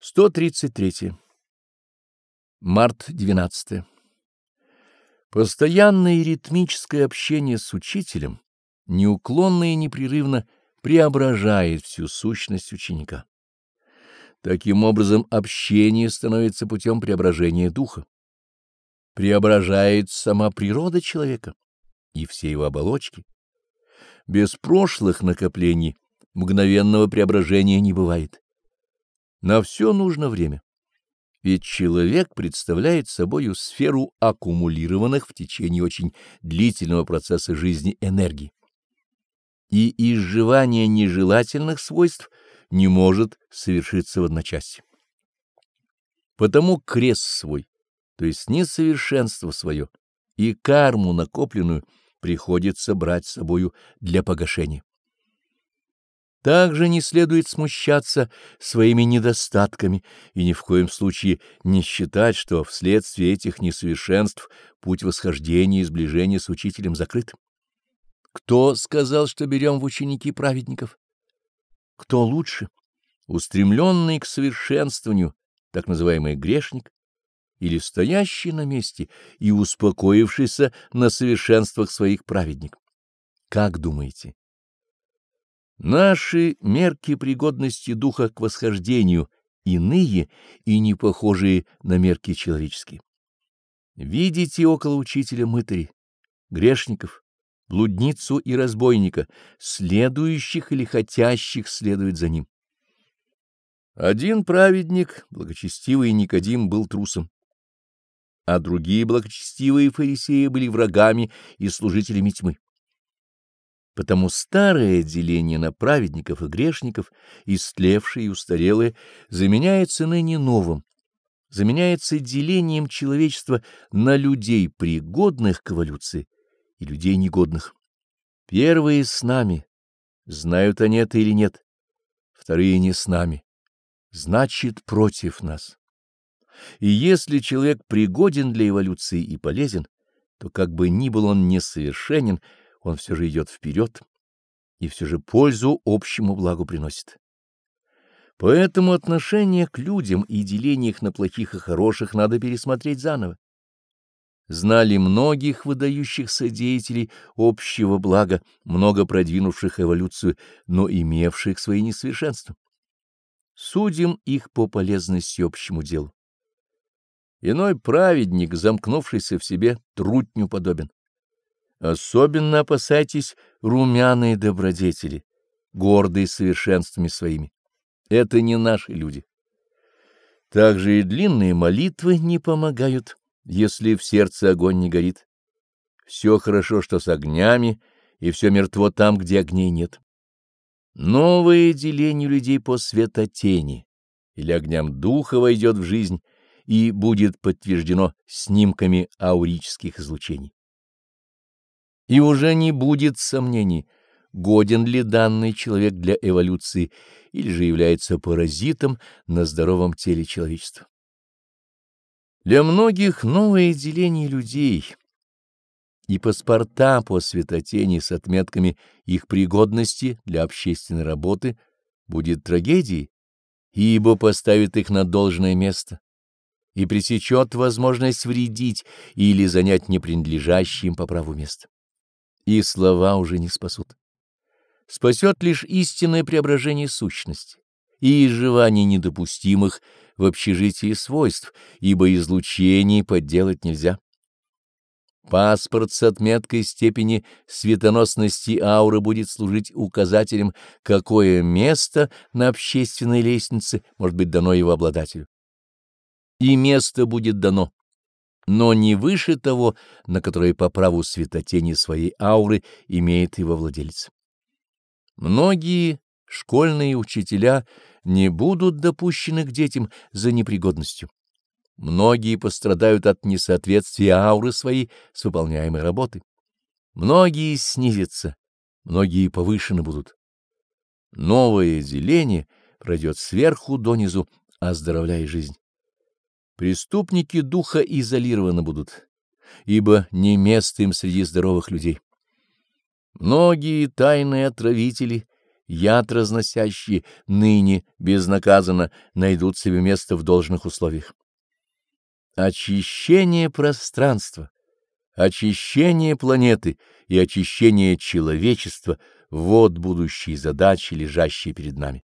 133. Март 12. Постоянное и ритмическое общение с учителем неуклонно и непрерывно преображает всю сущность ученика. Таким образом, общение становится путем преображения духа. Преображает сама природа человека и все его оболочки. Без прошлых накоплений мгновенного преображения не бывает. На все нужно время. Ведь человек представляет собою сферу аккумулированных в течение очень длительного процесса жизни энергии. И изживание нежелательных свойств не может совершиться в одночасье. Потому крест свой, то есть несовершенство свое, и карму накопленную приходится брать с собою для погашения. Также не следует смущаться своими недостатками и ни в коем случае не считать, что вследствие этих несовершенств путь восхождения и сближения с учителем закрыт. Кто сказал, что берем в ученики праведников? Кто лучше? Устремленный к совершенствованию, так называемый грешник, или стоящий на месте и успокоившийся на совершенствах своих праведник? Как думаете? Наши мерки пригодности духа к восхождению иные и не похожие на мерки человеческие. Видите около учителя мытари, грешников, блудницу и разбойника, следующих или хотящих следовать за ним. Один праведник, благочестивый Никодим, был трусом, а другие благочестивые фарисеи были врагами и служителями тьмы. Потому старое деление на праведников и грешников, истлевшее и устарелое, заменяется ныне новым, заменяется делением человечества на людей, пригодных к эволюции, и людей негодных. Первые с нами, знают они это или нет, вторые не с нами, значит, против нас. И если человек пригоден для эволюции и полезен, то как бы ни был он несовершенен, он все же идет вперед и все же пользу общему благу приносит. Поэтому отношение к людям и деление их на плохих и хороших надо пересмотреть заново. Знали многих выдающихся деятелей общего блага, много продвинувших эволюцию, но имевших свои несовершенства. Судим их по полезности общему делу. Иной праведник, замкнувшийся в себе, трутню подобен. Особенно опасайтесь румяные добродетели, гордые совершенствами своими. Это не наши люди. Также и длинные молитвы не помогают, если в сердце огонь не горит. Все хорошо, что с огнями, и все мертво там, где огней нет. Новое деление людей по светотени или огням духа войдет в жизнь и будет подтверждено снимками аурических излучений и уже не будет сомнений, годен ли данный человек для эволюции или же является паразитом на здоровом теле человечества. Для многих новое деление людей и паспорта по светотени с отметками их пригодности для общественной работы будет трагедией, ибо поставит их на должное место и пресечет возможность вредить или занять непринадлежащее им по праву место и слова уже не спасут. Спасет лишь истинное преображение сущности и изживание недопустимых в общежитии свойств, ибо излучений подделать нельзя. Паспорт с отметкой степени светоносности ауры будет служить указателем, какое место на общественной лестнице может быть дано его обладателю. И место будет дано но не выше того, на которое по праву светотени своей ауры имеет его владелец. Многие школьные учителя не будут допущены к детям за непригодностью. Многие пострадают от несоответствия ауры своей с выполняемой работой. Многие снизятся, многие повышены будут. Новое деление пройдет сверху донизу, оздоровляя жизнь. Преступники духа изолированы будут, ибо не место им среди здоровых людей. Многие тайные отравители яд разносящие, ныне безнаказанно найдут себе место в должных условиях. Очищение пространства, очищение планеты и очищение человечества — вот будущие задачи, лежащие перед нами.